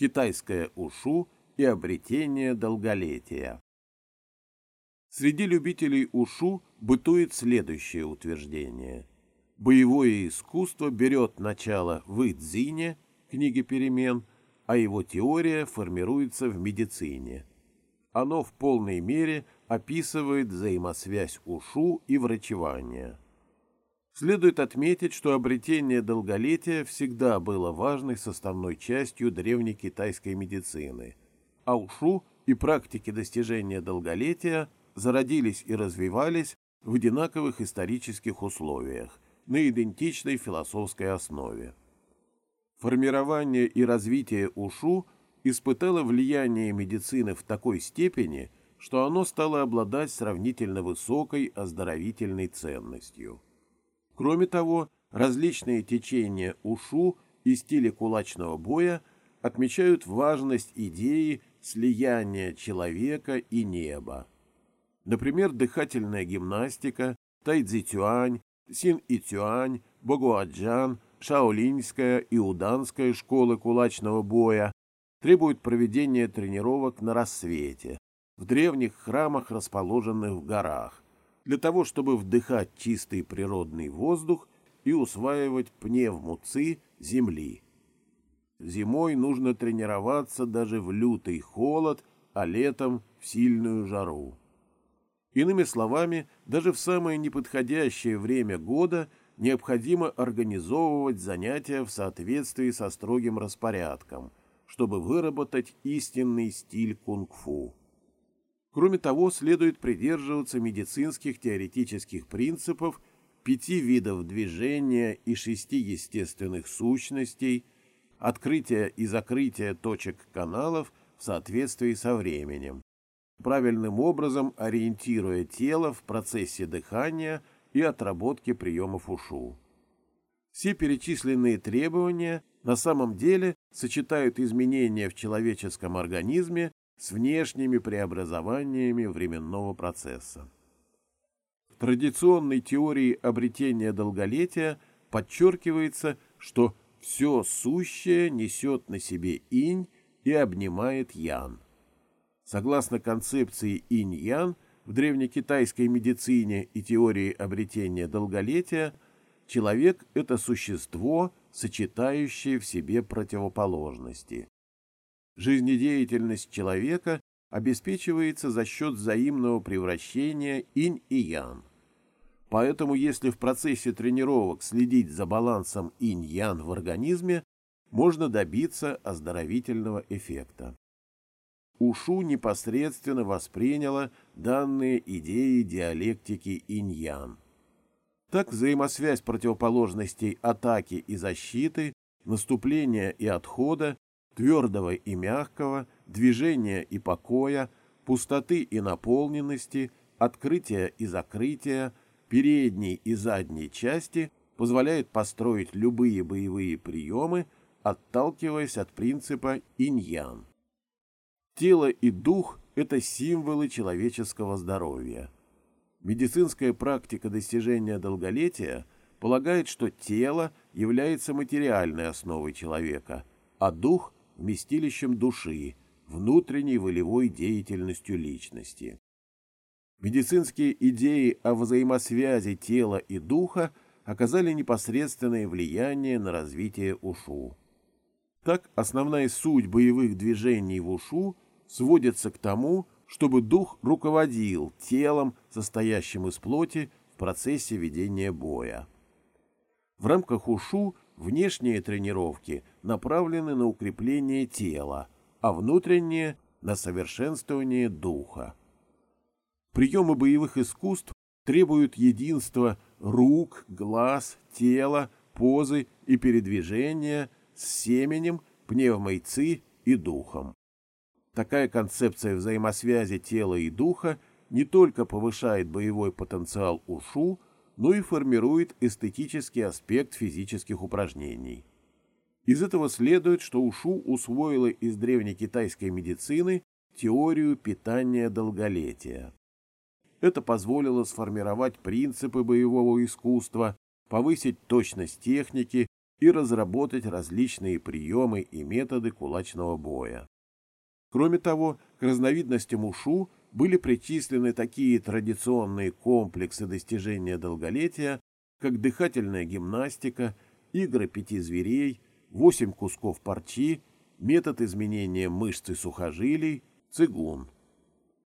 китайское ушу и обретение долголетия. Среди любителей ушу бытует следующее утверждение. Боевое искусство берет начало в Идзине, книге перемен, а его теория формируется в медицине. Оно в полной мере описывает взаимосвязь ушу и врачевания. Следует отметить, что обретение долголетия всегда было важной составной частью древнекитайской медицины, а ушу и практики достижения долголетия зародились и развивались в одинаковых исторических условиях, на идентичной философской основе. Формирование и развитие ушу испытало влияние медицины в такой степени, что оно стало обладать сравнительно высокой оздоровительной ценностью. Кроме того, различные течения ушу и стили кулачного боя отмечают важность идеи слияния человека и неба. Например, дыхательная гимнастика, тайцзи-тюань, син-и-тюань, богуаджан, шаолиньская и уданская школы кулачного боя требуют проведения тренировок на рассвете, в древних храмах, расположенных в горах, для того, чтобы вдыхать чистый природный воздух и усваивать пневмуци земли. Зимой нужно тренироваться даже в лютый холод, а летом в сильную жару. Иными словами, даже в самое неподходящее время года необходимо организовывать занятия в соответствии со строгим распорядком, чтобы выработать истинный стиль кунг-фу. Кроме того, следует придерживаться медицинских теоретических принципов пяти видов движения и шести естественных сущностей, открытия и закрытия точек каналов в соответствии со временем, правильным образом ориентируя тело в процессе дыхания и отработки приемов ушу. Все перечисленные требования на самом деле сочетают изменения в человеческом организме с внешними преобразованиями временного процесса. В традиционной теории обретения долголетия подчеркивается, что все сущее несет на себе инь и обнимает ян. Согласно концепции инь-ян, в древнекитайской медицине и теории обретения долголетия, человек – это существо, сочетающее в себе противоположности. Жизнедеятельность человека обеспечивается за счет взаимного превращения инь и ян. Поэтому если в процессе тренировок следить за балансом инь-ян в организме, можно добиться оздоровительного эффекта. Ушу непосредственно восприняла данные идеи диалектики инь-ян. Так взаимосвязь противоположностей атаки и защиты, наступления и отхода, твердого и мягкого, движения и покоя, пустоты и наполненности, открытия и закрытия, передней и задней части позволяет построить любые боевые приемы, отталкиваясь от принципа инь-ян. Тело и дух – это символы человеческого здоровья. Медицинская практика достижения долголетия полагает, что тело является материальной основой человека, а дух – вместилищем души, внутренней волевой деятельностью личности. Медицинские идеи о взаимосвязи тела и духа оказали непосредственное влияние на развитие ушу. Так, основная суть боевых движений в ушу – сводится к тому, чтобы дух руководил телом, состоящим из плоти, в процессе ведения боя. В рамках ушу внешние тренировки направлены на укрепление тела, а внутренние – на совершенствование духа. Приемы боевых искусств требуют единства рук, глаз, тела, позы и передвижения с семенем, пневмойцы и духом. Такая концепция взаимосвязи тела и духа не только повышает боевой потенциал ушу, но и формирует эстетический аспект физических упражнений. Из этого следует, что ушу усвоила из древнекитайской медицины теорию питания долголетия. Это позволило сформировать принципы боевого искусства, повысить точность техники и разработать различные приемы и методы кулачного боя. Кроме того, к разновидностям ушу были причислены такие традиционные комплексы достижения долголетия, как дыхательная гимнастика, игры пяти зверей, восемь кусков парчи, метод изменения мышц и сухожилий, цигун –